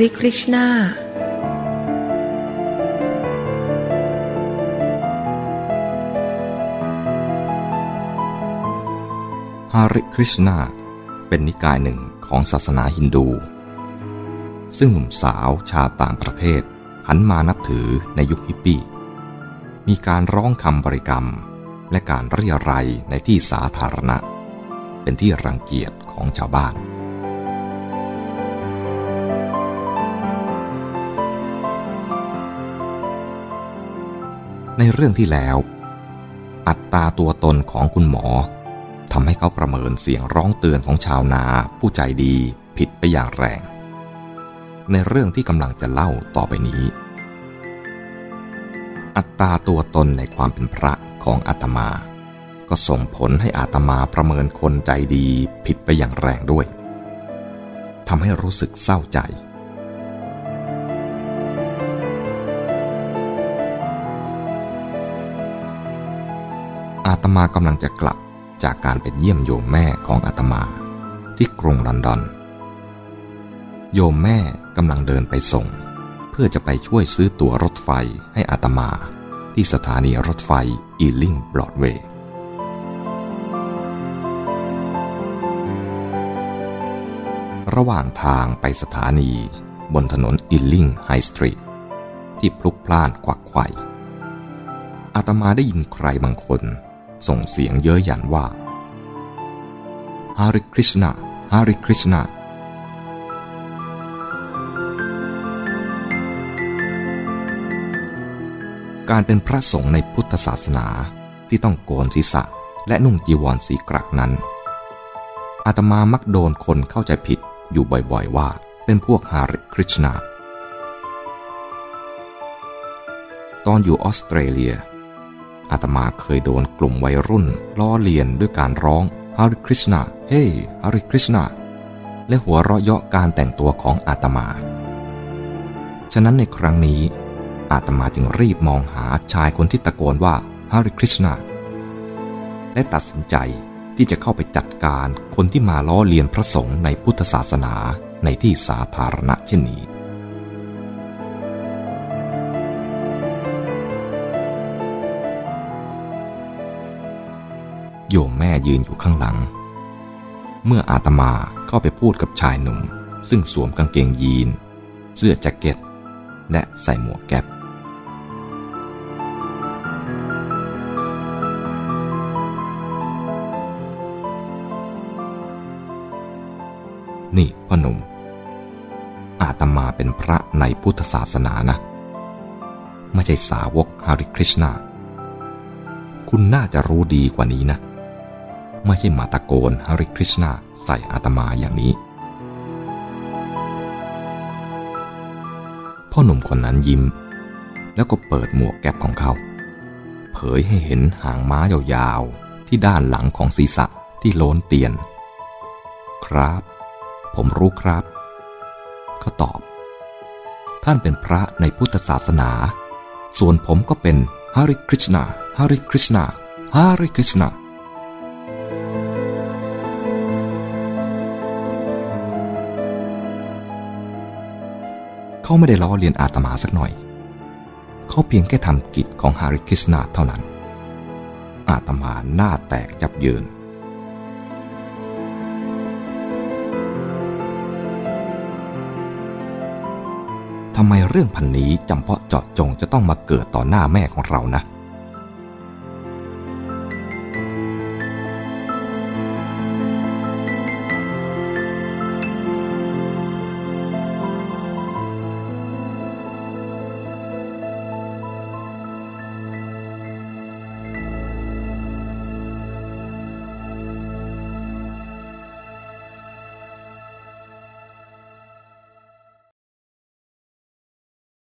ริคริชนาฮาริคริชนาเป็นนิกายหนึ่งของศาสนาฮินดู ซึ่งหนุ่มสาวชาวต่างประเทศหันมานับถือในยุคฮิปปี้ มีการร้องคำบริกรรม และการเรียรัยในที่สาธารณะ เป็นที่รังเกียจของชาวบ้าน ในเรื่องที่แล้ว อัตราตัวตนของคุณหมอทำให้เขาประเมินเสียงร้องเตือนของชาวนาผู้ใจดีผิดไปอย่างแรง ในเรื่องที่กำลังจะเล่าต่อไปนี้ อัตราตัวตนในความเป็นพระของอาตมา ก็ส่งผลให้อาตมาประเมินคนใจดีผิดไปอย่างแรงด้วยทำให้รู้สึกเศร้าใจ อาตมากำลังจะกลับจากการเป็นเยี่ยมโยมแม่ของอาตมา ที่กรุงลอนดอน โยมแม่กำลังเดินไปส่ง เพื่อจะไปช่วยซื้อตั๋วรถไฟให้อาตมา ที่สถานีรถไฟ Ealing Broadway ระหว่างทางไปสถานีบนถนน Ealing High Street ที่พลุกพล่านขวักไขว่อาตมาได้ยินใครบางคน ส่งเสียงเย้ยหยันว่า Hare Krishnaฮาริคริชนาการเป็นพระสงฆ์ในพุทธศาสนาที่ต้องโกนศีรษะและนุ่งจีวรสีกรักนั้น อาตมามักโดนคนเข้าใจผิดอยู่บ่อยๆว่าเป็นพวกฮาริคริชนา ตอนอยู่ออสเตรเลีย อาตมาเคยโดนกลุ่มวัยรุ่น ล้อเลียนด้วยการร้องฮาริคริชนาเฮ้ฮาริคริชนาและหัวเราะเยาะการแต่งตัวของอาตมา ฉะนั้นในครั้งนี้อาตมาจึงรีบมองหาชายคนที่ตะโกนว่าฮาริคริชนาและตัดสินใจที่จะเข้าไปจัดการคนที่มาล้อเลียนพระสงฆ์ในพุทธศาสนาในที่สาธารณะเช่นนี้ โยมแม่ยืนอยู่ข้างหลัง เมื่ออาตมาเข้าไปพูดกับชายหนุ่ม ซึ่งสวมกางเกงยีน เสื้อแจ็คเก็ต และใส่หมวกแก๊ปนี่พ่อหนุ่ม อาตมาเป็นพระในพุทธศาสนานะ ไม่ใช่สาวกฮาริคริชนา คุณน่าจะรู้ดีกว่านี้นะ ไม่ใช่มาตะโกนฮาริคริชนาใส่อาตมาอย่างนี้ พ่อหนุ่มคนนั้นยิ้ม แล้วก็เปิดหมวกแก๊ปของเขา เผยให้เห็นหางม้ายาวๆ ที่ด้านหลังของศีรษะที่โล้นเตียน ครับ ผมรู้ครับ เขาตอบ ท่านเป็นพระในพุทธศาสนา ส่วนผมก็เป็นฮาริคริชนาฮาริคริชนาฮาริคริชนา เขาไม่ได้ล้อเลียนอาตมาสักหน่อย เขาเพียงแค่ทำกิจของฮาริคิสนาเท่านั้น อาตมาหน้าแตกจับยืนทำไมเรื่องพันนี้จำเพาะเจาะจงจะต้องมาเกิดต่อหน้าแม่ของเรานะ